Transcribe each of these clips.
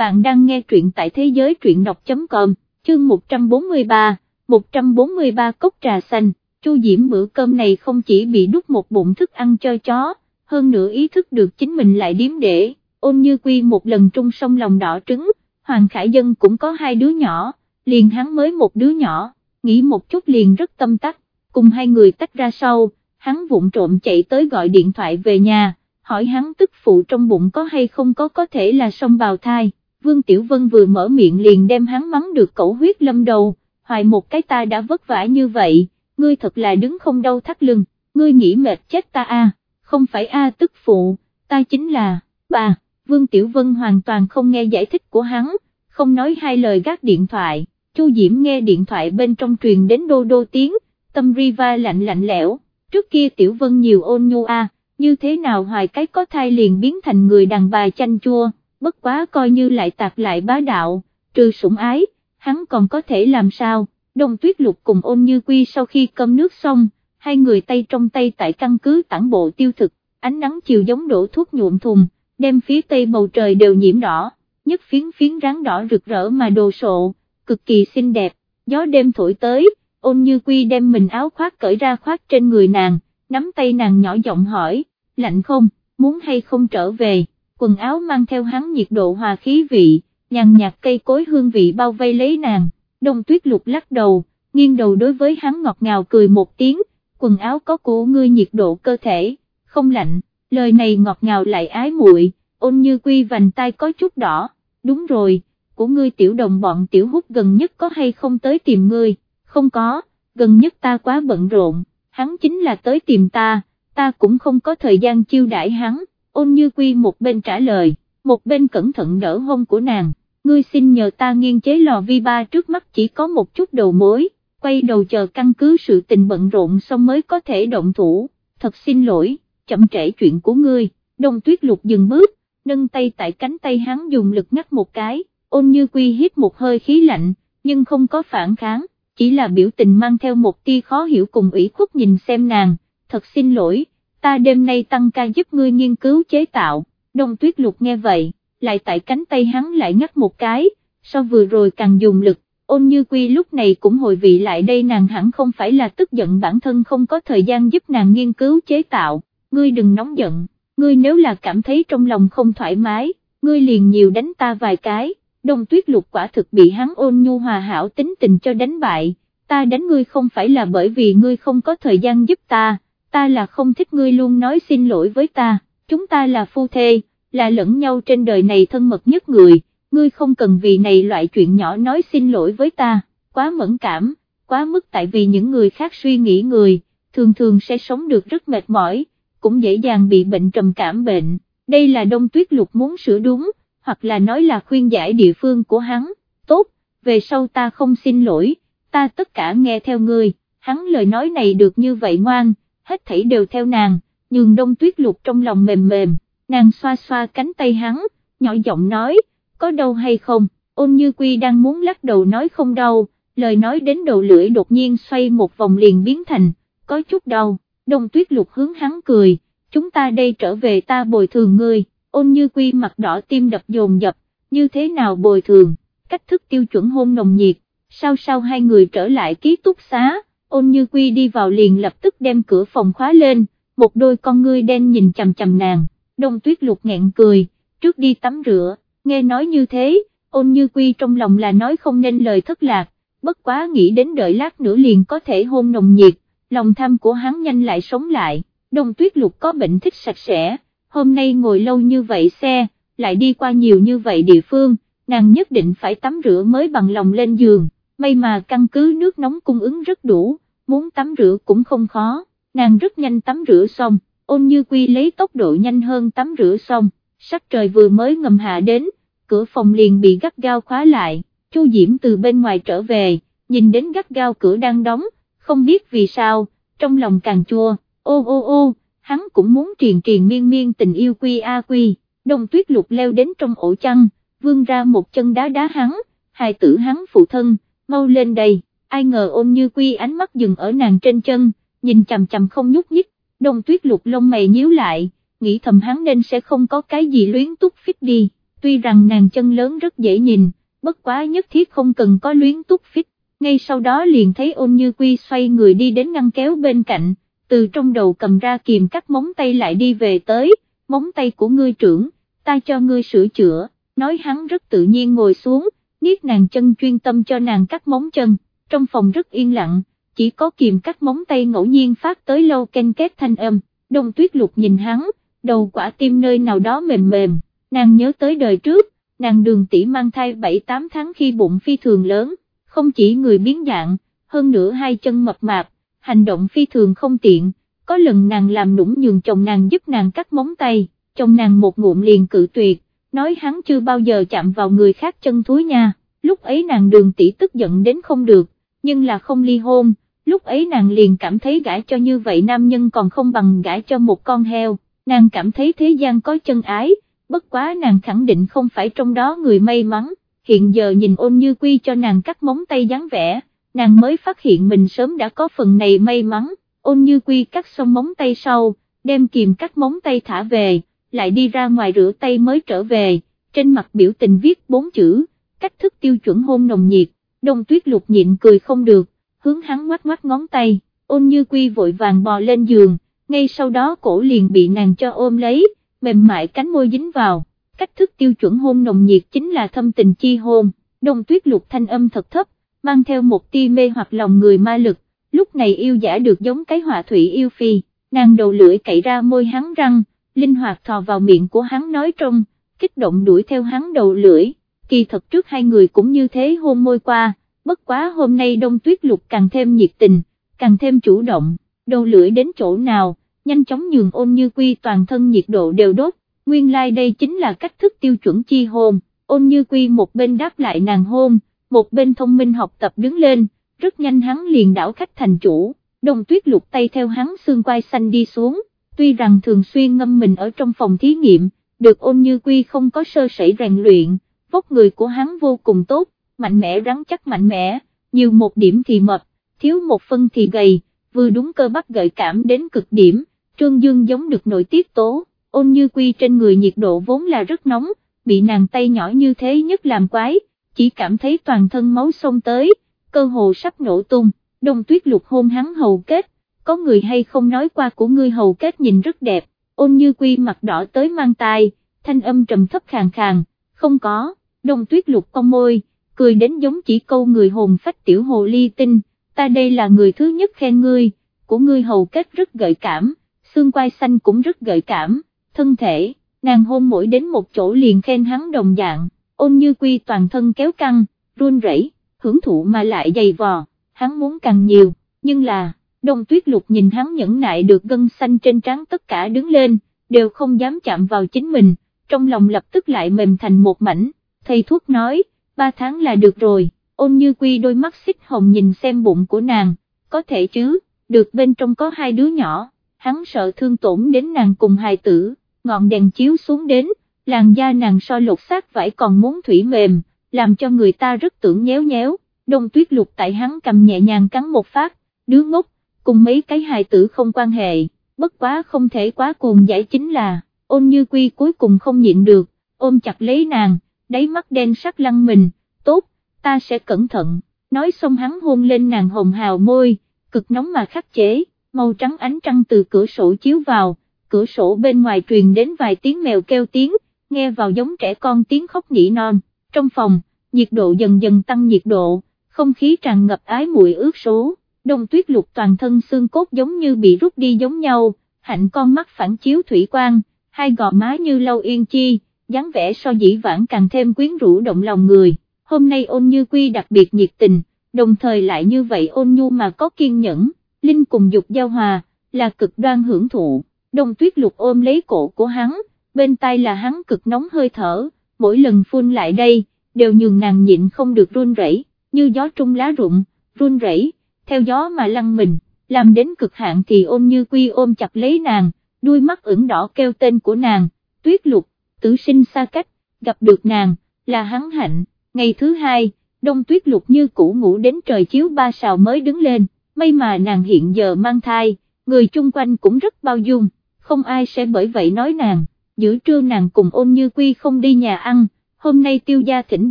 bạn đang nghe truyện tại thế giới truyện đọc.com, chương 143, 143 cốc trà xanh, Chu Diễm bữa cơm này không chỉ bị đút một bụng thức ăn cho chó, hơn nữa ý thức được chính mình lại điếm để, ôn như quy một lần trung sông lòng đỏ trứng, Hoàng Khải Dân cũng có hai đứa nhỏ, liền hắn mới một đứa nhỏ, nghĩ một chút liền rất tâm tắc, cùng hai người tách ra sau, hắn vụng trộm chạy tới gọi điện thoại về nhà, hỏi hắn tức phụ trong bụng có hay không có có thể là song bào thai, Vương Tiểu Vân vừa mở miệng liền đem hắn mắng được cẩu huyết lâm đầu, hoài một cái ta đã vất vả như vậy, ngươi thật là đứng không đâu thắt lưng, ngươi nghĩ mệt chết ta a, à, không phải a tức phụ, ta chính là, bà, Vương Tiểu Vân hoàn toàn không nghe giải thích của hắn, không nói hai lời gác điện thoại, Chu Diễm nghe điện thoại bên trong truyền đến đô đô tiếng, tâm riva lạnh lạnh lẽo, trước kia Tiểu Vân nhiều ôn nhu a, như thế nào hoài cái có thai liền biến thành người đàn bà chanh chua, bất quá coi như lại tạc lại bá đạo, trừ sủng ái, hắn còn có thể làm sao, đông tuyết lục cùng ôn như quy sau khi cơm nước xong, hai người tay trong tay tại căn cứ tản bộ tiêu thực, ánh nắng chiều giống đổ thuốc nhuộm thùng, đem phía tây bầu trời đều nhiễm đỏ, nhất phiến phiến ráng đỏ rực rỡ mà đồ sộ, cực kỳ xinh đẹp, gió đêm thổi tới, ôn như quy đem mình áo khoác cởi ra khoác trên người nàng, nắm tay nàng nhỏ giọng hỏi, lạnh không, muốn hay không trở về, quần áo mang theo hắn nhiệt độ hòa khí vị, nhàn nhạt cây cối hương vị bao vây lấy nàng, đông tuyết lục lắc đầu, nghiêng đầu đối với hắn ngọt ngào cười một tiếng, quần áo có của ngươi nhiệt độ cơ thể, không lạnh, lời này ngọt ngào lại ái muội, ôn như quy vành tay có chút đỏ, đúng rồi, của ngươi tiểu đồng bọn tiểu hút gần nhất có hay không tới tìm ngươi, không có, gần nhất ta quá bận rộn, hắn chính là tới tìm ta, ta cũng không có thời gian chiêu đãi hắn, ôn như quy một bên trả lời, một bên cẩn thận đỡ hôn của nàng, ngươi xin nhờ ta nghiên chế lò vi ba trước mắt chỉ có một chút đầu mối, quay đầu chờ căn cứ sự tình bận rộn xong mới có thể động thủ, thật xin lỗi, chậm trễ chuyện của ngươi, đông tuyết lục dừng bước, nâng tay tại cánh tay hắn dùng lực ngắt một cái, ôn như quy hít một hơi khí lạnh, nhưng không có phản kháng, chỉ là biểu tình mang theo một tia khó hiểu cùng ủy khuất nhìn xem nàng, thật xin lỗi, ta đêm nay tăng ca giúp ngươi nghiên cứu chế tạo, đông tuyết lục nghe vậy, lại tại cánh tay hắn lại ngắt một cái, sau vừa rồi càng dùng lực, ôn như quy lúc này cũng hồi vị lại đây nàng hẳn không phải là tức giận bản thân không có thời gian giúp nàng nghiên cứu chế tạo, ngươi đừng nóng giận, ngươi nếu là cảm thấy trong lòng không thoải mái, ngươi liền nhiều đánh ta vài cái, đông tuyết lục quả thực bị hắn ôn nhu hòa hảo tính tình cho đánh bại, ta đánh ngươi không phải là bởi vì ngươi không có thời gian giúp ta, ta là không thích ngươi luôn nói xin lỗi với ta, chúng ta là phu thê, là lẫn nhau trên đời này thân mật nhất người, ngươi không cần vì này loại chuyện nhỏ nói xin lỗi với ta, quá mẫn cảm, quá mức tại vì những người khác suy nghĩ người, thường thường sẽ sống được rất mệt mỏi, cũng dễ dàng bị bệnh trầm cảm bệnh, đây là đông tuyết lục muốn sửa đúng, hoặc là nói là khuyên giải địa phương của hắn, tốt, về sau ta không xin lỗi, ta tất cả nghe theo ngươi, hắn lời nói này được như vậy ngoan, hết thảy đều theo nàng, nhường đông tuyết lục trong lòng mềm mềm, nàng xoa xoa cánh tay hắn, nhỏ giọng nói, có đau hay không, ôn như quy đang muốn lắc đầu nói không đau, lời nói đến đầu lưỡi đột nhiên xoay một vòng liền biến thành, có chút đau, đông tuyết lục hướng hắn cười, chúng ta đây trở về ta bồi thường ngươi, ôn như quy mặt đỏ tim đập dồn dập, như thế nào bồi thường, cách thức tiêu chuẩn hôn nồng nhiệt, sao sao hai người trở lại ký túc xá, ôn như quy đi vào liền lập tức đem cửa phòng khóa lên, một đôi con ngươi đen nhìn chầm chầm nàng, đông tuyết lục nghẹn cười, trước đi tắm rửa, nghe nói như thế, ôn như quy trong lòng là nói không nên lời thất lạc, bất quá nghĩ đến đợi lát nữa liền có thể hôn nồng nhiệt, lòng tham của hắn nhanh lại sống lại, đông tuyết lục có bệnh thích sạch sẽ, hôm nay ngồi lâu như vậy xe, lại đi qua nhiều như vậy địa phương, nàng nhất định phải tắm rửa mới bằng lòng lên giường, may mà căn cứ nước nóng cung ứng rất đủ, muốn tắm rửa cũng không khó, nàng rất nhanh tắm rửa xong, ôn như quy lấy tốc độ nhanh hơn tắm rửa xong, sắc trời vừa mới ngầm hạ đến, cửa phòng liền bị gắt gao khóa lại, Chu Diễm từ bên ngoài trở về, nhìn đến gắt gao cửa đang đóng, không biết vì sao, trong lòng càng chua, ô ô ô, hắn cũng muốn triền triền miên miên tình yêu quy a quy, đồng tuyết lục leo đến trong ổ chăn, vươn ra một chân đá đá hắn, hài tử hắn phụ thân, mau lên đây, ai ngờ ôn như quy ánh mắt dừng ở nàng trên chân, nhìn chằm chằm không nhúc nhích, đông tuyết lục lông mày nhíu lại, nghĩ thầm hắn nên sẽ không có cái gì luyến túc phích đi, tuy rằng nàng chân lớn rất dễ nhìn, bất quá nhất thiết không cần có luyến túc phích, ngay sau đó liền thấy ôn như quy xoay người đi đến ngăn kéo bên cạnh, từ trong đầu cầm ra kìm cắt móng tay lại đi về tới, móng tay của ngươi trưởng, ta cho ngươi sửa chữa, nói hắn rất tự nhiên ngồi xuống, niết nàng chân chuyên tâm cho nàng cắt móng chân, trong phòng rất yên lặng, chỉ có kiềm cắt móng tay ngẫu nhiên phát tới lâu ken kết thanh âm, đông tuyết lục nhìn hắn, đầu quả tim nơi nào đó mềm mềm, nàng nhớ tới đời trước, nàng đường tỷ mang thai 7-8 tháng khi bụng phi thường lớn, không chỉ người biến dạng, hơn nữa hai chân mập mạp, hành động phi thường không tiện, có lần nàng làm nũng nhường chồng nàng giúp nàng cắt móng tay, chồng nàng một ngụm liền cự tuyệt, nói hắn chưa bao giờ chạm vào người khác chân thúi nha, lúc ấy nàng đường tỷ tức giận đến không được, nhưng là không ly hôn, lúc ấy nàng liền cảm thấy gãi cho như vậy nam nhân còn không bằng gãi cho một con heo, nàng cảm thấy thế gian có chân ái, bất quá nàng khẳng định không phải trong đó người may mắn, hiện giờ nhìn ôn như quy cho nàng cắt móng tay dáng vẻ, nàng mới phát hiện mình sớm đã có phần này may mắn, ôn như quy cắt xong móng tay sau, đem kìm cắt móng tay thả về, lại đi ra ngoài rửa tay mới trở về, trên mặt biểu tình viết bốn chữ, cách thức tiêu chuẩn hôn nồng nhiệt, đông tuyết lục nhịn cười không được, hướng hắn ngoắt ngoắt ngón tay, ôn như quy vội vàng bò lên giường, ngay sau đó cổ liền bị nàng cho ôm lấy, mềm mại cánh môi dính vào, cách thức tiêu chuẩn hôn nồng nhiệt chính là thâm tình chi hôn, đông tuyết lục thanh âm thật thấp, mang theo một tia mê hoặc lòng người ma lực, lúc này yêu giả được giống cái họa thủy yêu phi, nàng đầu lưỡi cậy ra môi hắn răng, linh hoạt thò vào miệng của hắn nói trong, kích động đuổi theo hắn đầu lưỡi, kỳ thật trước hai người cũng như thế hôn môi qua, bất quá hôm nay đông tuyết lục càng thêm nhiệt tình, càng thêm chủ động, đầu lưỡi đến chỗ nào, nhanh chóng nhường ôn như quy toàn thân nhiệt độ đều đốt, nguyên lai like đây chính là cách thức tiêu chuẩn chi hôn, ôn như quy một bên đáp lại nàng hôn, một bên thông minh học tập đứng lên, rất nhanh hắn liền đảo khách thành chủ, đông tuyết lục tay theo hắn xương quai xanh đi xuống, tuy rằng thường xuyên ngâm mình ở trong phòng thí nghiệm, được ôn như quy không có sơ sẩy rèn luyện, vóc người của hắn vô cùng tốt, mạnh mẽ rắn chắc mạnh mẽ, nhiều một điểm thì mập, thiếu một phân thì gầy, vừa đúng cơ bắp gợi cảm đến cực điểm, trương dương giống được nội tiết tố, ôn như quy trên người nhiệt độ vốn là rất nóng, bị nàng tay nhỏ như thế nhất làm quái, chỉ cảm thấy toàn thân máu sông tới, cơ hồ sắp nổ tung, đông tuyết lục hôn hắn hầu kết, có người hay không nói qua của ngươi hầu kết nhìn rất đẹp, ôn như quy mặt đỏ tới mang tai, thanh âm trầm thấp khàn khàn, không có, đông tuyết lục con môi, cười đến giống chỉ câu người hồn phách tiểu hồ ly tinh, ta đây là người thứ nhất khen ngươi, của ngươi hầu kết rất gợi cảm, xương quai xanh cũng rất gợi cảm, thân thể, nàng hôn mỗi đến một chỗ liền khen hắn đồng dạng, ôn như quy toàn thân kéo căng, run rẩy, hưởng thụ mà lại dày vò, hắn muốn càng nhiều, nhưng là, đông tuyết lục nhìn hắn nhẫn nại được gân xanh trên trán tất cả đứng lên, đều không dám chạm vào chính mình, trong lòng lập tức lại mềm thành một mảnh, thầy thuốc nói, ba tháng là được rồi, ôn như quy đôi mắt xích hồng nhìn xem bụng của nàng, có thể chứ, được bên trong có hai đứa nhỏ, hắn sợ thương tổn đến nàng cùng hài tử, ngọn đèn chiếu xuống đến, làn da nàng so lột xác vải còn muốn thủy mềm, làm cho người ta rất tưởng nhéo nhéo, đông tuyết lục tại hắn cầm nhẹ nhàng cắn một phát, đứa ngốc, cùng mấy cái hài tử không quan hệ, bất quá không thể quá cuồng giải chính là, ôn như quy cuối cùng không nhịn được, ôm chặt lấy nàng, đáy mắt đen sắc lăng mình, tốt, ta sẽ cẩn thận, nói xong hắn hôn lên nàng hồng hào môi, cực nóng mà khắc chế, màu trắng ánh trăng từ cửa sổ chiếu vào, cửa sổ bên ngoài truyền đến vài tiếng mèo kêu tiếng, nghe vào giống trẻ con tiếng khóc nhỉ non, trong phòng, nhiệt độ dần dần tăng nhiệt độ, không khí tràn ngập ái mùi ướt số, đông tuyết lục toàn thân xương cốt giống như bị rút đi giống nhau, hạnh con mắt phản chiếu thủy quang, hai gò má như lâu yên chi, dáng vẻ so dĩ vãng càng thêm quyến rũ động lòng người, hôm nay ôn như quy đặc biệt nhiệt tình, đồng thời lại như vậy ôn nhu mà có kiên nhẫn, linh cùng dục giao hòa, là cực đoan hưởng thụ, đông tuyết lục ôm lấy cổ của hắn, bên tai là hắn cực nóng hơi thở, mỗi lần phun lại đây, đều nhường nàng nhịn không được run rẩy, như gió trung lá rụng, run rẩy, theo gió mà lăn mình, làm đến cực hạn thì ôn như quy ôm chặt lấy nàng, đuôi mắt ửng đỏ kêu tên của nàng, tuyết lục, tử sinh xa cách, gặp được nàng, là hắn hạnh, ngày thứ hai, đông tuyết lục như cũ ngủ đến trời chiếu ba sào mới đứng lên, may mà nàng hiện giờ mang thai, người chung quanh cũng rất bao dung, không ai sẽ bởi vậy nói nàng, giữa trưa nàng cùng ôn như quy không đi nhà ăn, hôm nay tiêu gia thỉnh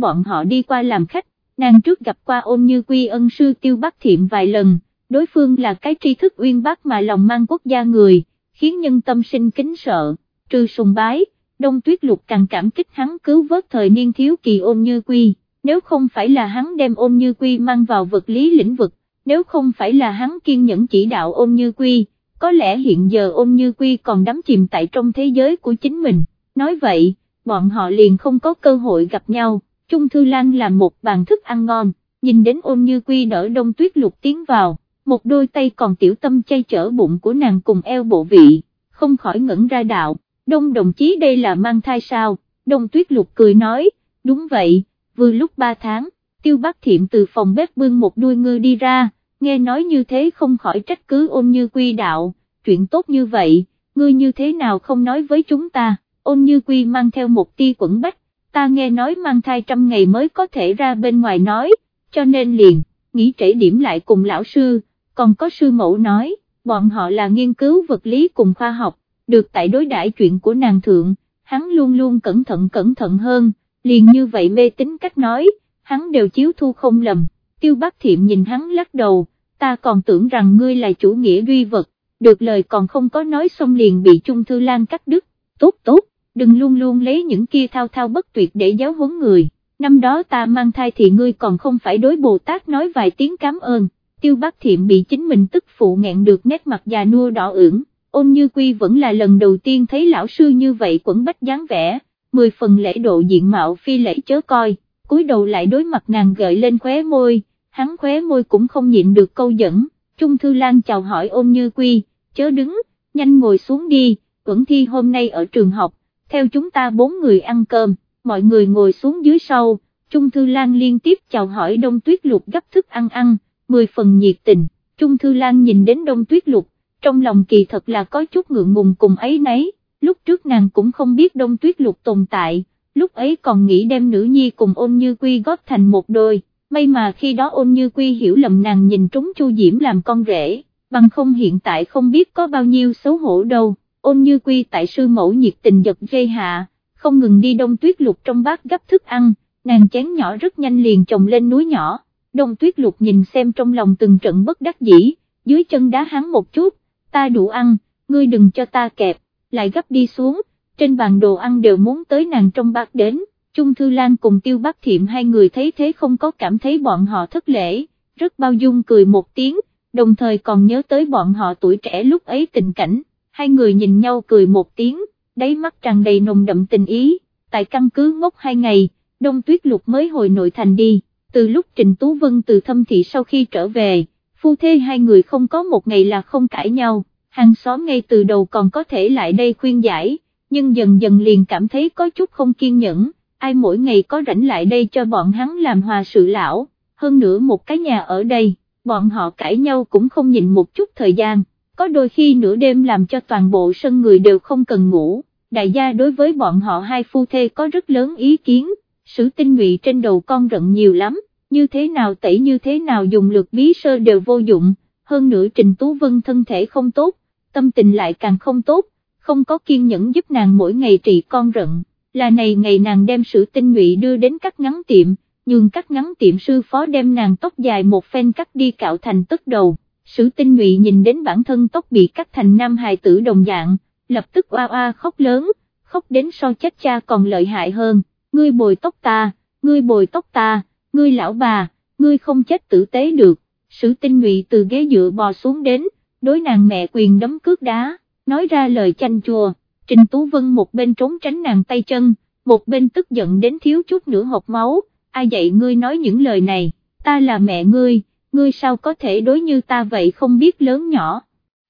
bọn họ đi qua làm khách, nàng trước gặp qua ôn như quy ân sư tiêu bắc thiệm vài lần, đối phương là cái tri thức uyên bác mà lòng mang quốc gia người, khiến nhân tâm sinh kính sợ, trừ sùng bái, đông tuyết lục càng cảm kích hắn cứu vớt thời niên thiếu kỳ ôn như quy, nếu không phải là hắn đem ôn như quy mang vào vật lý lĩnh vực, nếu không phải là hắn kiên nhẫn chỉ đạo ôn như quy, có lẽ hiện giờ ôn như quy còn đắm chìm tại trong thế giới của chính mình, nói vậy, bọn họ liền không có cơ hội gặp nhau, Trung Thư Lan làm một bàn thức ăn ngon, nhìn đến ôn như quy đỡ đông tuyết lục tiến vào, một đôi tay còn tiểu tâm chay chở bụng của nàng cùng eo bộ vị, không khỏi ngẩn ra đạo, đông đồng chí đây là mang thai sao, đông tuyết lục cười nói, đúng vậy, vừa lúc 3 tháng, tiêu bác thiệm từ phòng bếp bưng một đuôi ngư đi ra, nghe nói như thế không khỏi trách cứ ôn như quy đạo, chuyện tốt như vậy, ngươi như thế nào không nói với chúng ta, ôn như quy mang theo một tia quẩn bách, ta nghe nói mang thai trăm ngày mới có thể ra bên ngoài nói, cho nên liền, nghĩ trễ điểm lại cùng lão sư, còn có sư mẫu nói, bọn họ là nghiên cứu vật lý cùng khoa học, được tại đối đãi chuyện của nàng thượng, hắn luôn luôn cẩn thận cẩn thận hơn, liền như vậy mê tính cách nói, hắn đều chiếu thu không lầm, tiêu bác thiệm nhìn hắn lắc đầu, ta còn tưởng rằng ngươi là chủ nghĩa duy vật, được lời còn không có nói xong liền bị Trung Thư Lan cắt đứt, tốt tốt, đừng luôn luôn lấy những kia thao thao bất tuyệt để giáo huấn người, năm đó ta mang thai thì ngươi còn không phải đối Bồ Tát nói vài tiếng cảm ơn, tiêu bác thiệm bị chính mình tức phụ nghẹn được nét mặt già nua đỏ ửng, ôn như quy vẫn là lần đầu tiên thấy lão sư như vậy quẩn bách dáng vẻ, mười phần lễ độ diện mạo phi lễ chớ coi, cúi đầu lại đối mặt nàng gợi lên khóe môi, hắn khóe môi cũng không nhịn được câu dẫn, Trung Thư Lan chào hỏi ôn như quy, chớ đứng, nhanh ngồi xuống đi, Tuẩn Thi hôm nay ở trường học, theo chúng ta bốn người ăn cơm, mọi người ngồi xuống dưới sau, Trung Thư Lan liên tiếp chào hỏi Đông Tuyết Lục gấp thức ăn ăn, mười phần nhiệt tình, Trung Thư Lan nhìn đến Đông Tuyết Lục, trong lòng kỳ thật là có chút ngượng ngùng cùng ấy nấy, lúc trước nàng cũng không biết Đông Tuyết Lục tồn tại, lúc ấy còn nghĩ đem nữ nhi cùng ôn như quy góp thành một đôi, may mà khi đó ôn như quy hiểu lầm nàng nhìn trúng Chu Diễm làm con rể, bằng không hiện tại không biết có bao nhiêu xấu hổ đâu, ôn như quy tại sư mẫu nhiệt tình giật dây hạ, không ngừng đi đông tuyết lục trong bát gấp thức ăn, nàng chén nhỏ rất nhanh liền trồng lên núi nhỏ, đông tuyết lục nhìn xem trong lòng từng trận bất đắc dĩ, dưới chân đá hắn một chút, ta đủ ăn, ngươi đừng cho ta kẹp, lại gấp đi xuống, trên bàn đồ ăn đều muốn tới nàng trong bát đến, Trung Thư Lan cùng Tiêu Bắc Thiệm hai người thấy thế không có cảm thấy bọn họ thất lễ, rất bao dung cười một tiếng, đồng thời còn nhớ tới bọn họ tuổi trẻ lúc ấy tình cảnh, hai người nhìn nhau cười một tiếng, đáy mắt tràn đầy nồng đậm tình ý, tại căn cứ ngốc hai ngày, Đông Tuyết Lục mới hồi nội thành đi, từ lúc Trình Tú Vân từ thâm thị sau khi trở về, phu thê hai người không có một ngày là không cãi nhau, hàng xóm ngay từ đầu còn có thể lại đây khuyên giải, nhưng dần dần liền cảm thấy có chút không kiên nhẫn, ai mỗi ngày có rảnh lại đây cho bọn hắn làm hòa sự lão, hơn nữa một cái nhà ở đây, bọn họ cãi nhau cũng không nhìn một chút thời gian, có đôi khi nửa đêm làm cho toàn bộ sân người đều không cần ngủ, đại gia đối với bọn họ hai phu thê có rất lớn ý kiến, sử tinh ngụy trên đầu con rận nhiều lắm, như thế nào tẩy như thế nào dùng lược bí sơ đều vô dụng, hơn nữa Trình Tú Vân thân thể không tốt, tâm tình lại càng không tốt, không có kiên nhẫn giúp nàng mỗi ngày trị con rận, là này ngày nàng đem sử tinh ngụy đưa đến cắt ngắn tiệm, nhường cắt ngắn tiệm sư phó đem nàng tóc dài một phen cắt đi cạo thành tất đầu, sử tinh ngụy nhìn đến bản thân tóc bị cắt thành nam hài tử đồng dạng, lập tức oa oa khóc lớn, khóc đến so chết cha còn lợi hại hơn, ngươi bồi tóc ta, ngươi bồi tóc ta, ngươi lão bà, ngươi không chết tử tế được, sử tinh ngụy từ ghế dựa bò xuống đến, đối nàng mẹ quyền đấm cước đá, nói ra lời chanh chùa, Trình Tú Vân một bên trốn tránh nàng tay chân, một bên tức giận đến thiếu chút nữa hộp máu, ai dạy ngươi nói những lời này, ta là mẹ ngươi, ngươi sao có thể đối như ta vậy không biết lớn nhỏ,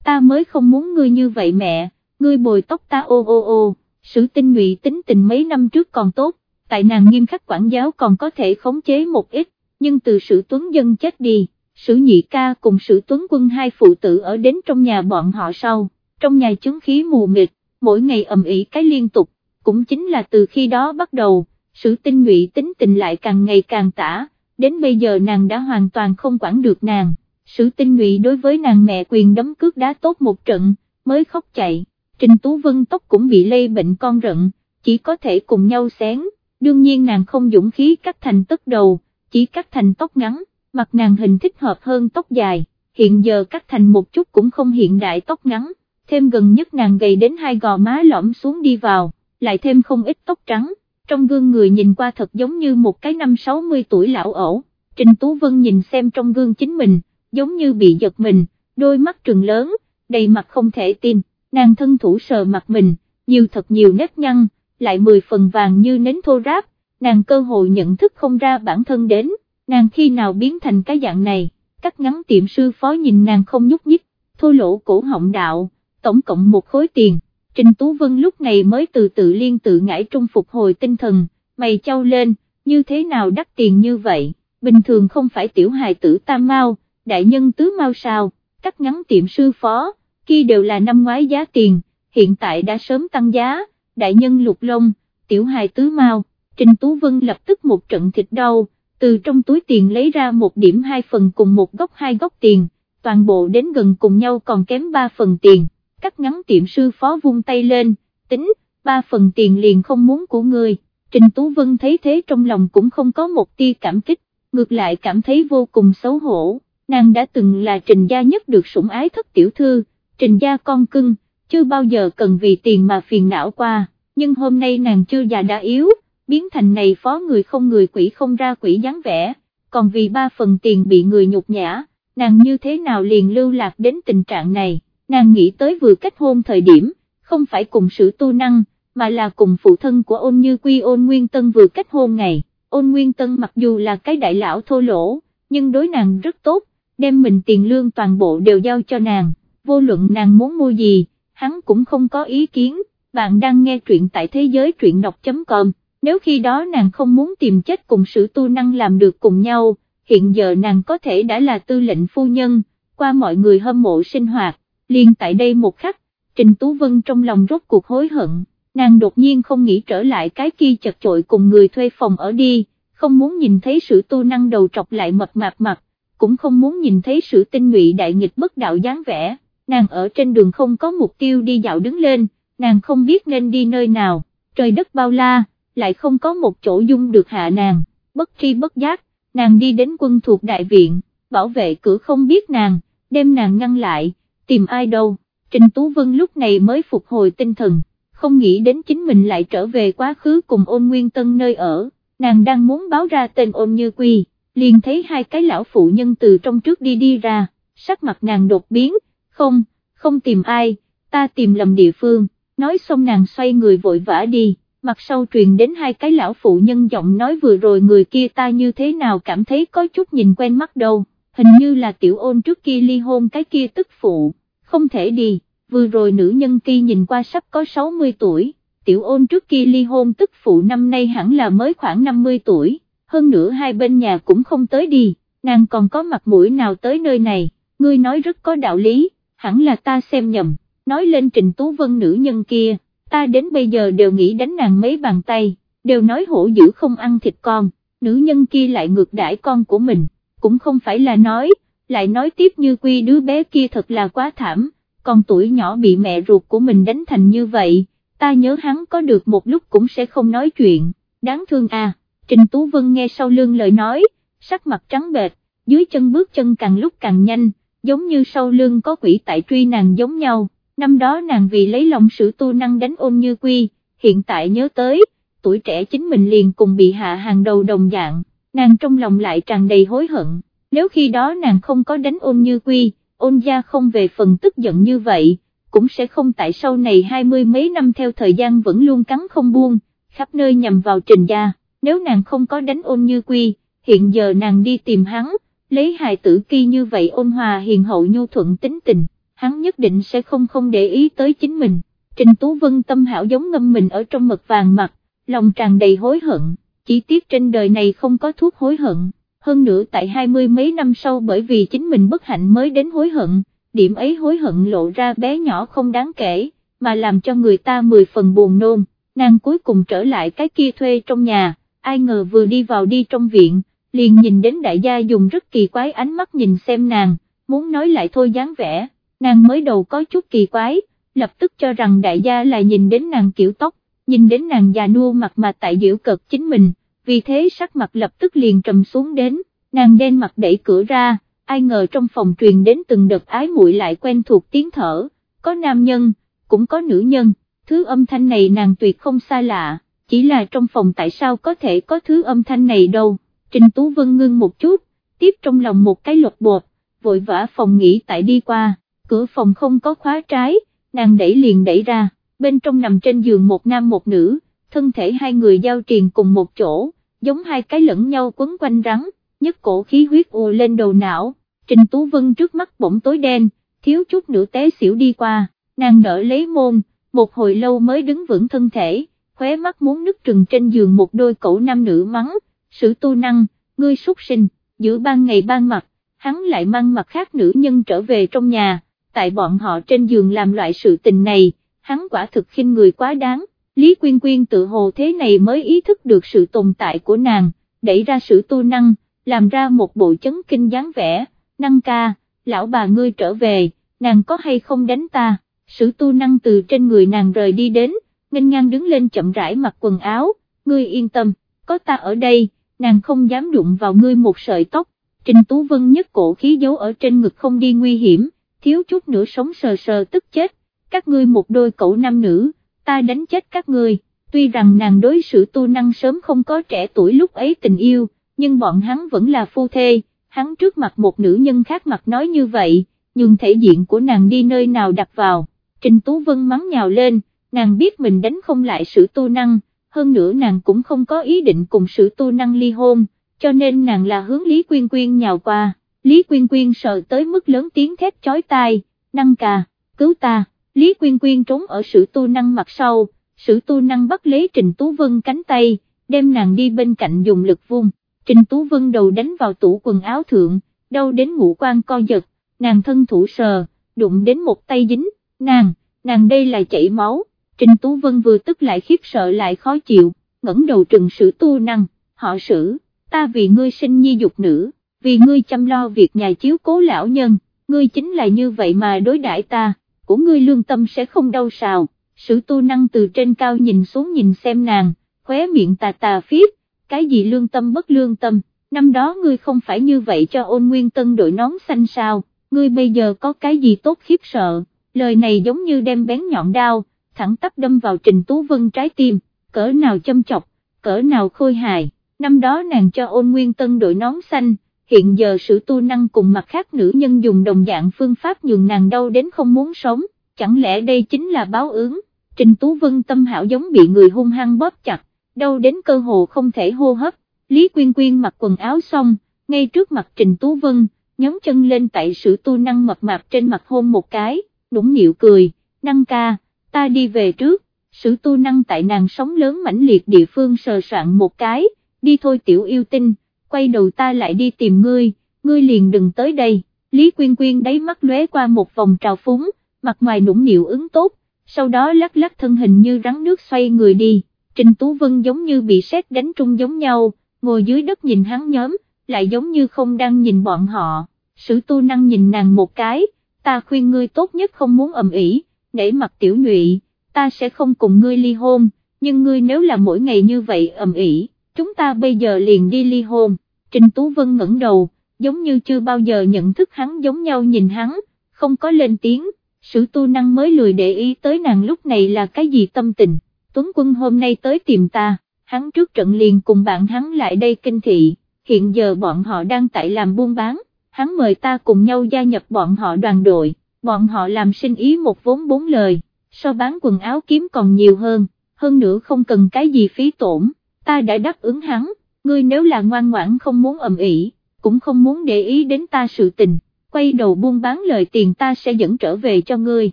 ta mới không muốn ngươi như vậy mẹ, ngươi bồi tóc ta ô ô ô, sử tinh ngụy tính tình mấy năm trước còn tốt, tại nàng nghiêm khắc quản giáo còn có thể khống chế một ít, nhưng từ sử tuấn dân chết đi, sử nhị ca cùng sử tuấn quân hai phụ tử ở đến trong nhà bọn họ sau, trong nhà chứng khí mù mịt, mỗi ngày ầm ĩ cái liên tục, cũng chính là từ khi đó bắt đầu, sử tinh ngụy tính tình lại càng ngày càng tả, đến bây giờ nàng đã hoàn toàn không quản được nàng, sự tinh ngụy đối với nàng mẹ quyền đấm cước đá tốt một trận, mới khóc chạy, Trình Tú Vân tóc cũng bị lây bệnh con rận, chỉ có thể cùng nhau xén, đương nhiên nàng không dũng khí cắt thành tất đầu, chỉ cắt thành tóc ngắn, mặt nàng hình thích hợp hơn tóc dài, hiện giờ cắt thành một chút cũng không hiện đại tóc ngắn, thêm gần nhất nàng gầy đến hai gò má lõm xuống đi vào, lại thêm không ít tóc trắng, trong gương người nhìn qua thật giống như một cái năm 60 tuổi lão ẩu, Trình Tú Vân nhìn xem trong gương chính mình, giống như bị giật mình, đôi mắt trừng lớn, đầy mặt không thể tin, nàng thân thủ sờ mặt mình, nhiều thật nhiều nếp nhăn, lại mười phần vàng như nến thô ráp, nàng cơ hội nhận thức không ra bản thân đến, nàng khi nào biến thành cái dạng này, cắt ngắn tiệm sư phó nhìn nàng không nhúc nhích, thô lỗ cổ họng đạo, tổng cộng một khối tiền, Trình Tú Vân lúc này mới từ tự liên tự ngãi trung phục hồi tinh thần, mày trao lên, như thế nào đắt tiền như vậy, bình thường không phải tiểu hài tử tam mau, đại nhân tứ mau sao, cắt ngắn tiệm sư phó, kia đều là năm ngoái giá tiền, hiện tại đã sớm tăng giá, đại nhân lục lông, tiểu hài tứ mau, Trình Tú Vân lập tức một trận thịt đau, từ trong túi tiền lấy ra một điểm hai phần cùng một góc hai góc tiền, toàn bộ đến gần cùng nhau còn kém ba phần tiền, cắt ngắn tiệm sư phó vung tay lên, tính, ba phần tiền liền không muốn của người, Trình Tú Vân thấy thế trong lòng cũng không có một tia cảm kích, ngược lại cảm thấy vô cùng xấu hổ, nàng đã từng là trình gia nhất được sủng ái thất tiểu thư, trình gia con cưng, chưa bao giờ cần vì tiền mà phiền não qua, nhưng hôm nay nàng chưa già đã yếu, biến thành này phó người không người quỷ không ra quỷ dáng vẻ, còn vì ba phần tiền bị người nhục nhã, nàng như thế nào liền lưu lạc đến tình trạng này, nàng nghĩ tới vừa kết hôn thời điểm, không phải cùng sự tu năng, mà là cùng phụ thân của ôn như quy. Ôn nguyên tân vừa kết hôn ngày, ôn nguyên tân mặc dù là cái đại lão thô lỗ, nhưng đối nàng rất tốt, đem mình tiền lương toàn bộ đều giao cho nàng, vô luận nàng muốn mua gì, hắn cũng không có ý kiến, bạn đang nghe truyện tại thế giới truyện đọc.com, nếu khi đó nàng không muốn tìm chết cùng sự tu năng làm được cùng nhau, hiện giờ nàng có thể đã là tư lệnh phu nhân, qua mọi người hâm mộ sinh hoạt, liền tại đây một khắc, Trình Tú Vân trong lòng rốt cuộc hối hận, nàng đột nhiên không nghĩ trở lại cái kia chật chội cùng người thuê phòng ở đi, không muốn nhìn thấy sự tu năng đầu trọc lại mập mạp mặt, cũng không muốn nhìn thấy sự tinh ngụy đại nghịch bất đạo dáng vẻ, nàng ở trên đường không có mục tiêu đi dạo đứng lên, nàng không biết nên đi nơi nào, trời đất bao la, lại không có một chỗ dung được hạ nàng, bất tri bất giác, nàng đi đến quân thuộc đại viện, bảo vệ cửa không biết nàng, đem nàng ngăn lại, tìm ai đâu, Trình Tú Vân lúc này mới phục hồi tinh thần, không nghĩ đến chính mình lại trở về quá khứ cùng ôn nguyên tân nơi ở, nàng đang muốn báo ra tên ôn như quy, liền thấy hai cái lão phụ nhân từ trong trước đi đi ra, sắc mặt nàng đột biến, không, không tìm ai, ta tìm lầm địa phương, nói xong nàng xoay người vội vã đi, mặt sau truyền đến hai cái lão phụ nhân giọng nói vừa rồi người kia ta như thế nào cảm thấy có chút nhìn quen mắt đâu, hình như là tiểu ôn trước kia ly hôn cái kia tức phụ, không thể đi, vừa rồi nữ nhân kia nhìn qua sắp có 60 tuổi, tiểu ôn trước kia ly hôn tức phụ năm nay hẳn là mới khoảng 50 tuổi, hơn nữa hai bên nhà cũng không tới đi, nàng còn có mặt mũi nào tới nơi này, ngươi nói rất có đạo lý, hẳn là ta xem nhầm, nói lên Trình Tú Vân nữ nhân kia, ta đến bây giờ đều nghĩ đánh nàng mấy bàn tay, đều nói hổ dữ không ăn thịt con, nữ nhân kia lại ngược đãi con của mình, cũng không phải là nói, lại nói tiếp như quy đứa bé kia thật là quá thảm, còn tuổi nhỏ bị mẹ ruột của mình đánh thành như vậy, ta nhớ hắn có được một lúc cũng sẽ không nói chuyện, đáng thương à, Trình Tú Vân nghe sau lưng lời nói, sắc mặt trắng bệch, dưới chân bước chân càng lúc càng nhanh, giống như sau lưng có quỷ tại truy nàng giống nhau, năm đó nàng vì lấy lòng sự tu năng đánh ôn như quy, hiện tại nhớ tới, tuổi trẻ chính mình liền cùng bị hạ hàng đầu đồng dạng, nàng trong lòng lại tràn đầy hối hận, nếu khi đó nàng không có đánh ôn như quy, ôn gia không về phần tức giận như vậy, cũng sẽ không tại sau này hai mươi mấy năm theo thời gian vẫn luôn cắn không buông, khắp nơi nhằm vào trình gia, nếu nàng không có đánh ôn như quy, hiện giờ nàng đi tìm hắn, lấy hài tử kỳ như vậy ôn hòa hiền hậu nhu thuận tính tình, hắn nhất định sẽ không không để ý tới chính mình. Trình Tú Vân tâm hảo giống ngâm mình ở trong mật vàng mặt, lòng tràn đầy hối hận, chỉ tiếc trên đời này không có thuốc hối hận, hơn nữa tại hai mươi mấy năm sau bởi vì chính mình bất hạnh mới đến hối hận, điểm ấy hối hận lộ ra bé nhỏ không đáng kể, mà làm cho người ta mười phần buồn nôn, nàng cuối cùng trở lại cái kia thuê trong nhà, ai ngờ vừa đi vào đi trong viện, liền nhìn đến đại gia dùng rất kỳ quái ánh mắt nhìn xem nàng, muốn nói lại thôi dáng vẻ, nàng mới đầu có chút kỳ quái, lập tức cho rằng đại gia là nhìn đến nàng kiểu tóc, nhìn đến nàng già nua mặt mà tại diễu cợt chính mình, vì thế sắc mặt lập tức liền trầm xuống đến, nàng đen mặt đẩy cửa ra, ai ngờ trong phòng truyền đến từng đợt ái muội lại quen thuộc tiếng thở, có nam nhân, cũng có nữ nhân, thứ âm thanh này nàng tuyệt không xa lạ, chỉ là trong phòng tại sao có thể có thứ âm thanh này đâu, Trình Tú Vân ngưng một chút, tiếp trong lòng một cái lột bột, vội vã phòng nghỉ tại đi qua, cửa phòng không có khóa trái, nàng đẩy liền đẩy ra, bên trong nằm trên giường một nam một nữ, thân thể hai người giao triền cùng một chỗ, giống hai cái lẫn nhau quấn quanh rắn, nhất cổ khí huyết ùa lên đầu não, Trình Tú Vân trước mắt bỗng tối đen, thiếu chút nữa té xỉu đi qua, nàng đỡ lấy môn, một hồi lâu mới đứng vững thân thể, khóe mắt muốn nứt trừng trên giường một đôi cậu nam nữ mắng, sự tu năng, ngươi xuất sinh, giữa ban ngày ban mặt, hắn lại mang mặt khác nữ nhân trở về trong nhà, tại bọn họ trên giường làm loại sự tình này, hắn quả thực khinh người quá đáng, Lý Quyên Quyên tự hồ thế này mới ý thức được sự tồn tại của nàng, đẩy ra sự tu năng, làm ra một bộ chấn kinh dáng vẻ, năng ca, lão bà ngươi trở về, nàng có hay không đánh ta, sử tu năng từ trên người nàng rời đi đến, nghênh ngang đứng lên chậm rãi mặc quần áo, ngươi yên tâm, có ta ở đây, nàng không dám đụng vào ngươi một sợi tóc, Trình Tú Vân nhất cổ khí giấu ở trên ngực không đi nguy hiểm, thiếu chút nữa sống sờ sờ tức chết, các ngươi một đôi cậu nam nữ, ta đánh chết các ngươi, tuy rằng nàng đối xử tu năng sớm không có trẻ tuổi lúc ấy tình yêu, nhưng bọn hắn vẫn là phu thê, hắn trước mặt một nữ nhân khác mặt nói như vậy, nhưng thể diện của nàng đi nơi nào đặt vào, Trình Tú Vân mắng nhào lên, nàng biết mình đánh không lại sự tu năng, hơn nữa nàng cũng không có ý định cùng sự tu năng ly hôn, cho nên nàng là hướng Lý Quyên Quyên nhào qua, Lý Quyên Quyên sợ tới mức lớn tiếng thét chói tai, năng cà, cứu ta, Lý Quyên Quyên trốn ở sự tu năng mặt sau, sự tu năng bắt lấy Trình Tú Vân cánh tay, đem nàng đi bên cạnh dùng lực vung, Trình Tú Vân đầu đánh vào tủ quần áo thượng, đau đến ngũ quan co giật, nàng thân thủ sờ, đụng đến một tay dính, nàng, nàng đây là chảy máu, Trình Tú Vân vừa tức lại khiếp sợ lại khó chịu, ngẩng đầu trừng sự tu năng, họ sử, ta vì ngươi sinh nhi dục nữ, vì ngươi chăm lo việc nhà chiếu cố lão nhân, ngươi chính là như vậy mà đối đãi ta, của ngươi lương tâm sẽ không đau sào, sử tu năng từ trên cao nhìn xuống nhìn xem nàng, khóe miệng tà tà phiết, cái gì lương tâm bất lương tâm, năm đó ngươi không phải như vậy cho ôn nguyên tân đội nón xanh sao, ngươi bây giờ có cái gì tốt khiếp sợ, lời này giống như đem bén nhọn đao, thẳng tắp đâm vào Trình Tú Vân trái tim, cỡ nào châm chọc, cỡ nào khôi hài, năm đó nàng cho ôn nguyên tân đội nón xanh, hiện giờ sự tu năng cùng mặt khác nữ nhân dùng đồng dạng phương pháp nhường nàng đau đến không muốn sống, chẳng lẽ đây chính là báo ứng, Trình Tú Vân tâm hảo giống bị người hung hăng bóp chặt, đau đến cơ hồ không thể hô hấp, Lý Quyên Quyên mặc quần áo xong, ngay trước mặt Trình Tú Vân, nhón chân lên tại sự tu năng mập mạp trên mặt hôn một cái, nũng nịu cười, năng ca, ta đi về trước, sử tu năng tại nàng sống lớn mãnh liệt địa phương sờ soạn một cái, đi thôi tiểu yêu tinh, quay đầu ta lại đi tìm ngươi, ngươi liền đừng tới đây, Lý Quyên Quyên đáy mắt lóe qua một vòng trào phúng, mặt ngoài nũng nịu ứng tốt, sau đó lắc lắc thân hình như rắn nước xoay người đi, Trình Tú Vân giống như bị sét đánh trung giống nhau, ngồi dưới đất nhìn hắn nhóm, lại giống như không đang nhìn bọn họ, sử tu năng nhìn nàng một cái, ta khuyên ngươi tốt nhất không muốn ầm ĩ, để mặt tiểu nhụy, ta sẽ không cùng ngươi ly hôn, nhưng ngươi nếu là mỗi ngày như vậy ầm ĩ, chúng ta bây giờ liền đi ly hôn, Trình Tú Vân ngẩng đầu, giống như chưa bao giờ nhận thức hắn giống nhau nhìn hắn, không có lên tiếng, sử tu năng mới lười để ý tới nàng lúc này là cái gì tâm tình, Tuấn Quân hôm nay tới tìm ta, hắn trước trận liền cùng bạn hắn lại đây kinh thị, hiện giờ bọn họ đang tại làm buôn bán, hắn mời ta cùng nhau gia nhập bọn họ đoàn đội. Bọn họ làm sinh ý một vốn bốn lời, so bán quần áo kiếm còn nhiều hơn, hơn nữa không cần cái gì phí tổn, ta đã đáp ứng hắn, ngươi nếu là ngoan ngoãn không muốn ầm ĩ, cũng không muốn để ý đến ta sự tình, quay đầu buôn bán lời tiền ta sẽ dẫn trở về cho ngươi,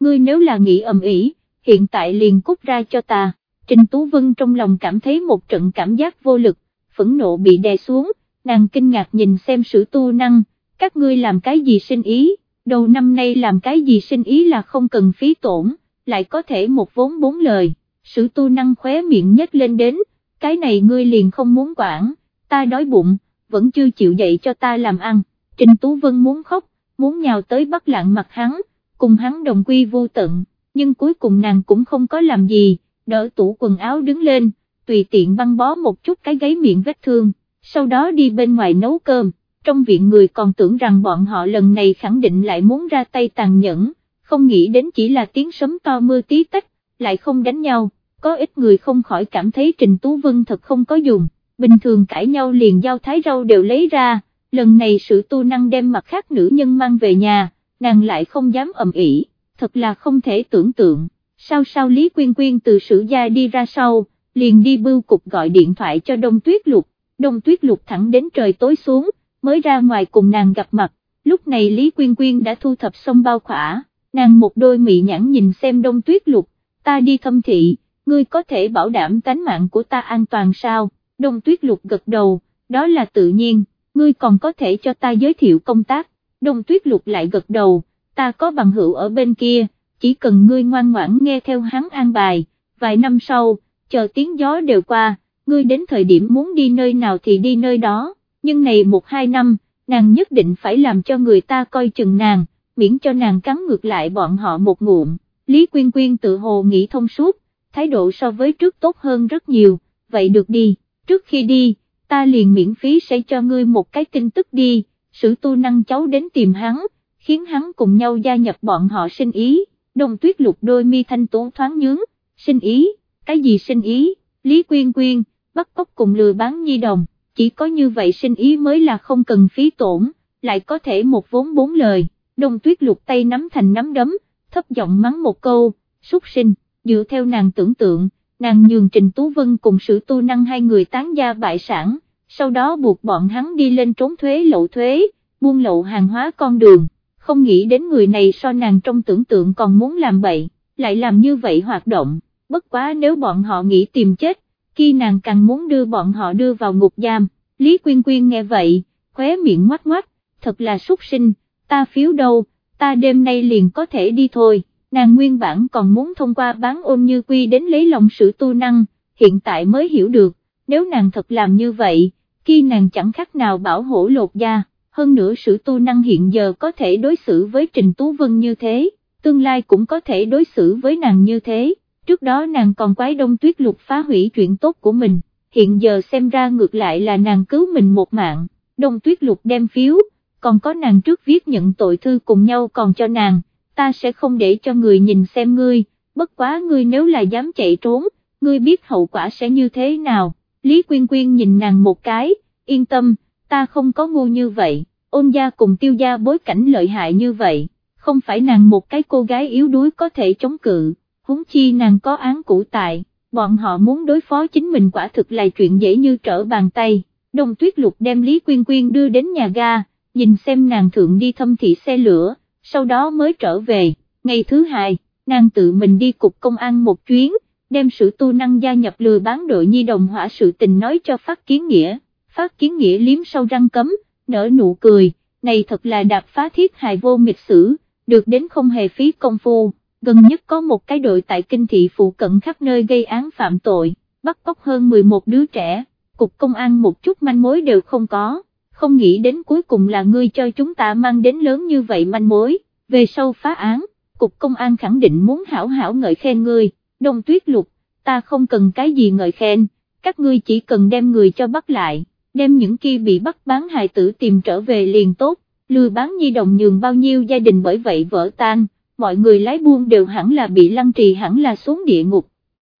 ngươi nếu là nghĩ ầm ĩ, hiện tại liền cút ra cho ta, Trình Tú Vân trong lòng cảm thấy một trận cảm giác vô lực, phẫn nộ bị đè xuống, nàng kinh ngạc nhìn xem sử tu năng, các ngươi làm cái gì sinh ý, đầu năm nay làm cái gì sinh ý là không cần phí tổn, lại có thể một vốn bốn lời, sử tu năng khóe miệng nhếch lên đến, cái này ngươi liền không muốn quản, ta đói bụng, vẫn chưa chịu dậy cho ta làm ăn, Trình Tú Vân muốn khóc, muốn nhào tới bắt lạng mặt hắn, cùng hắn đồng quy vô tận, nhưng cuối cùng nàng cũng không có làm gì, đỡ tủ quần áo đứng lên, tùy tiện băng bó một chút cái gáy miệng vết thương, sau đó đi bên ngoài nấu cơm, trong viện người còn tưởng rằng bọn họ lần này khẳng định lại muốn ra tay tàn nhẫn, không nghĩ đến chỉ là tiếng sấm to mưa tí tách, lại không đánh nhau, có ít người không khỏi cảm thấy Trình Tú Vân thật không có dùng, bình thường cãi nhau liền giao thái rau đều lấy ra, lần này sự tu năng đem mặt khác nữ nhân mang về nhà, nàng lại không dám ầm ĩ, thật là không thể tưởng tượng, sao sao Lý Quyên Quyên từ sử gia đi ra sau, liền đi bưu cục gọi điện thoại cho Đông Tuyết Lục, Đông Tuyết Lục thẳng đến trời tối xuống, mới ra ngoài cùng nàng gặp mặt, lúc này Lý Quyên Quyên đã thu thập xong bao khỏa, nàng một đôi mị nhãn nhìn xem Đông Tuyết Lục, ta đi thâm thị, ngươi có thể bảo đảm tánh mạng của ta an toàn sao, Đông Tuyết Lục gật đầu, đó là tự nhiên, ngươi còn có thể cho ta giới thiệu công tác, Đông Tuyết Lục lại gật đầu, ta có bằng hữu ở bên kia, chỉ cần ngươi ngoan ngoãn nghe theo hắn an bài, vài năm sau, chờ tiếng gió đều qua, ngươi đến thời điểm muốn đi nơi nào thì đi nơi đó, nhưng này một hai năm, nàng nhất định phải làm cho người ta coi chừng nàng, miễn cho nàng cắn ngược lại bọn họ một ngụm, Lý Quyên Quyên tự hồ nghĩ thông suốt, thái độ so với trước tốt hơn rất nhiều, vậy được đi, trước khi đi, ta liền miễn phí sẽ cho ngươi một cái tin tức đi, sử tu năng cháu đến tìm hắn, khiến hắn cùng nhau gia nhập bọn họ sinh ý, đồng tuyết lục đôi mi thanh tố thoáng nhướng, sinh ý, cái gì sinh ý, Lý Quyên Quyên, bắt cóc cùng lừa bán nhi đồng, chỉ có như vậy sinh ý mới là không cần phí tổn, lại có thể một vốn bốn lời, đồng tuyết lục tay nắm thành nắm đấm, thấp giọng mắng một câu, súc sinh, dựa theo nàng tưởng tượng, nàng nhường Trình Tú Vân cùng sự tu năng hai người tán gia bại sản, sau đó buộc bọn hắn đi lên trốn thuế lậu thuế, buôn lậu hàng hóa con đường, không nghĩ đến người này so nàng trong tưởng tượng còn muốn làm bậy, lại làm như vậy hoạt động, bất quá nếu bọn họ nghĩ tìm chết, khi nàng càng muốn đưa bọn họ đưa vào ngục giam, Lý Quyên Quyên nghe vậy, khóe miệng ngoát ngoát, thật là súc sinh, ta phiếu đâu, ta đêm nay liền có thể đi thôi, nàng nguyên bản còn muốn thông qua bán ôn như quy đến lấy lòng sự tu năng, hiện tại mới hiểu được, nếu nàng thật làm như vậy, khi nàng chẳng khác nào bảo hổ lột da, hơn nữa sự tu năng hiện giờ có thể đối xử với Trình Tú Vân như thế, tương lai cũng có thể đối xử với nàng như thế, trước đó nàng còn quái đông tuyết lục phá hủy chuyện tốt của mình, hiện giờ xem ra ngược lại là nàng cứu mình một mạng, đông tuyết lục đem phiếu, còn có nàng trước viết nhận tội thư cùng nhau còn cho nàng, ta sẽ không để cho người nhìn xem ngươi, bất quá ngươi nếu là dám chạy trốn, ngươi biết hậu quả sẽ như thế nào, Lý Quyên Quyên nhìn nàng một cái, yên tâm, ta không có ngu như vậy, ôn gia cùng tiêu gia bối cảnh lợi hại như vậy, không phải nàng một cái cô gái yếu đuối có thể chống cự, huống chi nàng có án cũ tại, bọn họ muốn đối phó chính mình quả thực là chuyện dễ như trở bàn tay, Đông Tuyết Lục đem Lý Quyên Quyên đưa đến nhà ga, nhìn xem nàng thượng đi thâm thị xe lửa, sau đó mới trở về, ngày thứ hai, nàng tự mình đi cục công an một chuyến, đem sự tu năng gia nhập lừa bán đội nhi đồng hỏa sự tình nói cho phát kiến nghĩa, phát kiến nghĩa liếm sau răng cấm, nở nụ cười, này thật là đạp phá thiết hài vô mịch sử, được đến không hề phí công phu, gần nhất có một cái đội tại kinh thị phụ cận khắp nơi gây án phạm tội, bắt cóc hơn 11 đứa trẻ, cục công an một chút manh mối đều không có không nghĩ đến cuối cùng là ngươi cho chúng ta mang đến lớn như vậy manh mối, về sau phá án, cục công an khẳng định muốn hảo hảo ngợi khen ngươi, đông tuyết lục, ta không cần cái gì ngợi khen, các ngươi chỉ cần đem người cho bắt lại, đem những kia bị bắt bán hài tử tìm trở về liền tốt, lừa bán nhi đồng nhường bao nhiêu gia đình bởi vậy vỡ tan, mọi người lái buôn đều hẳn là bị lăng trì hẳn là xuống địa ngục.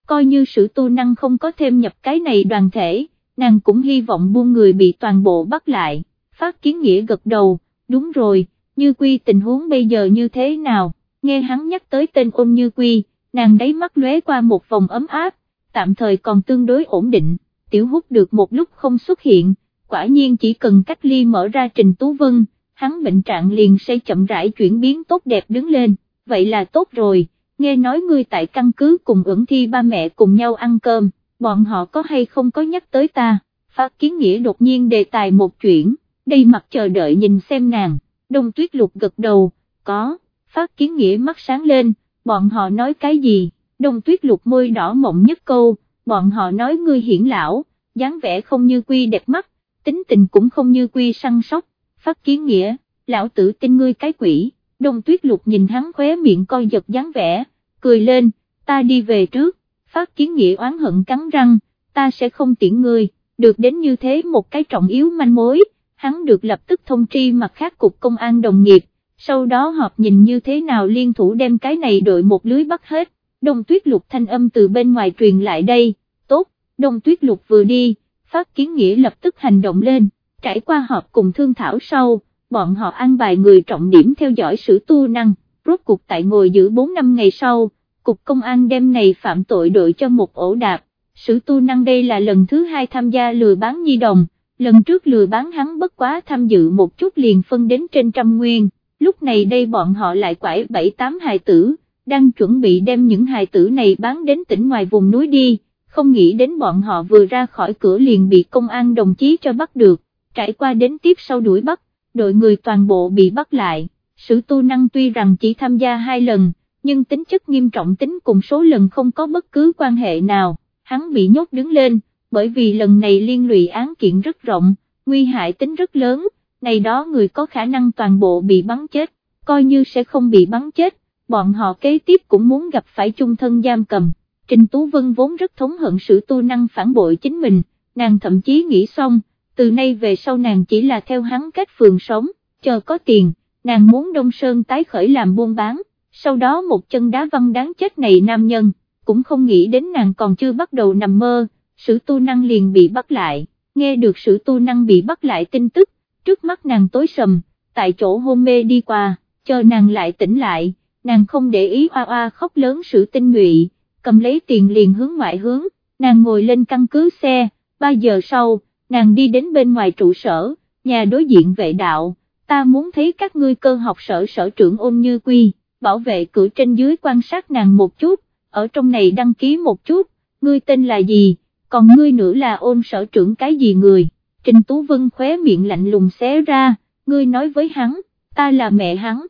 Coi như sự tu năng không có thêm nhập cái này đoàn thể, nàng cũng hy vọng buôn người bị toàn bộ bắt lại, phát kiến nghĩa gật đầu, đúng rồi, như quy tình huống bây giờ như thế nào, nghe hắn nhắc tới tên ôn như quy, nàng đáy mắt lóe qua một vòng ấm áp, tạm thời còn tương đối ổn định, tiểu hút được một lúc không xuất hiện, quả nhiên chỉ cần cách ly mở ra trình tú vân, hắn bệnh trạng liền sẽ chậm rãi chuyển biến tốt đẹp đứng lên, vậy là tốt rồi, nghe nói ngươi tại căn cứ cùng ẩn thi ba mẹ cùng nhau ăn cơm bọn họ có hay không có nhắc tới ta, phát kiến nghĩa đột nhiên đề tài một chuyện, đây mặt chờ đợi nhìn xem nàng, đông tuyết lục gật đầu, có, phát kiến nghĩa mắt sáng lên, bọn họ nói cái gì, đông tuyết lục môi đỏ mộng nhất câu, bọn họ nói ngươi hiển lão, dáng vẻ không như quy đẹp mắt, tính tình cũng không như quy săn sóc, phát kiến nghĩa, lão tử tin ngươi cái quỷ, đông tuyết lục nhìn hắn khóe miệng coi giật dáng vẻ, cười lên, ta đi về trước phát kiến nghĩa oán hận cắn răng, ta sẽ không tiễn ngươi, được đến như thế một cái trọng yếu manh mối, hắn được lập tức thông tri mặt khác cục công an đồng nghiệp, sau đó họp nhìn như thế nào liên thủ đem cái này đội một lưới bắt hết, đông tuyết lục thanh âm từ bên ngoài truyền lại đây, tốt, đông tuyết lục vừa đi, phát kiến nghĩa lập tức hành động lên, trải qua họp cùng thương thảo sau, bọn họ an bài người trọng điểm theo dõi sử tu năng, rốt cục tại ngồi giữ 4 năm ngày sau, cục công an đem này phạm tội đội cho một ổ đạp, sử tu năng đây là lần thứ hai tham gia lừa bán nhi đồng, lần trước lừa bán hắn bất quá tham dự một chút liền phân đến trên trăm nguyên, lúc này đây bọn họ lại quải bảy tám hài tử, đang chuẩn bị đem những hài tử này bán đến tỉnh ngoài vùng núi đi, không nghĩ đến bọn họ vừa ra khỏi cửa liền bị công an đồng chí cho bắt được, trải qua đến tiếp sau đuổi bắt, đội người toàn bộ bị bắt lại, sử tu năng tuy rằng chỉ tham gia hai lần, nhưng tính chất nghiêm trọng tính cùng số lần không có bất cứ quan hệ nào, hắn bị nhốt đứng lên, bởi vì lần này liên lụy án kiện rất rộng, nguy hại tính rất lớn, này đó người có khả năng toàn bộ bị bắn chết, coi như sẽ không bị bắn chết, bọn họ kế tiếp cũng muốn gặp phải chung thân giam cầm. Trình Tú Vân vốn rất thống hận sự tu năng phản bội chính mình, nàng thậm chí nghĩ xong, từ nay về sau nàng chỉ là theo hắn cách phường sống, chờ có tiền, nàng muốn Đông Sơn tái khởi làm buôn bán, sau đó một chân đá văng đáng chết này nam nhân, cũng không nghĩ đến nàng còn chưa bắt đầu nằm mơ, sử tu năng liền bị bắt lại, nghe được sử tu năng bị bắt lại tin tức, trước mắt nàng tối sầm, tại chỗ hôn mê đi qua, chờ nàng lại tỉnh lại, nàng không để ý oa oa khóc lớn sử tinh nhụy, cầm lấy tiền liền hướng ngoại hướng, nàng ngồi lên căn cứ xe, 3 giờ sau, nàng đi đến bên ngoài trụ sở, nhà đối diện vệ đạo, ta muốn thấy các ngươi cơ học sở sở trưởng ôn như quy, bảo vệ cửa trên dưới quan sát nàng một chút, ở trong này đăng ký một chút, ngươi tên là gì, còn ngươi nữa là ôn sở trưởng cái gì người, Trình Tú Vân khóe miệng lạnh lùng xé ra, ngươi nói với hắn, ta là mẹ hắn,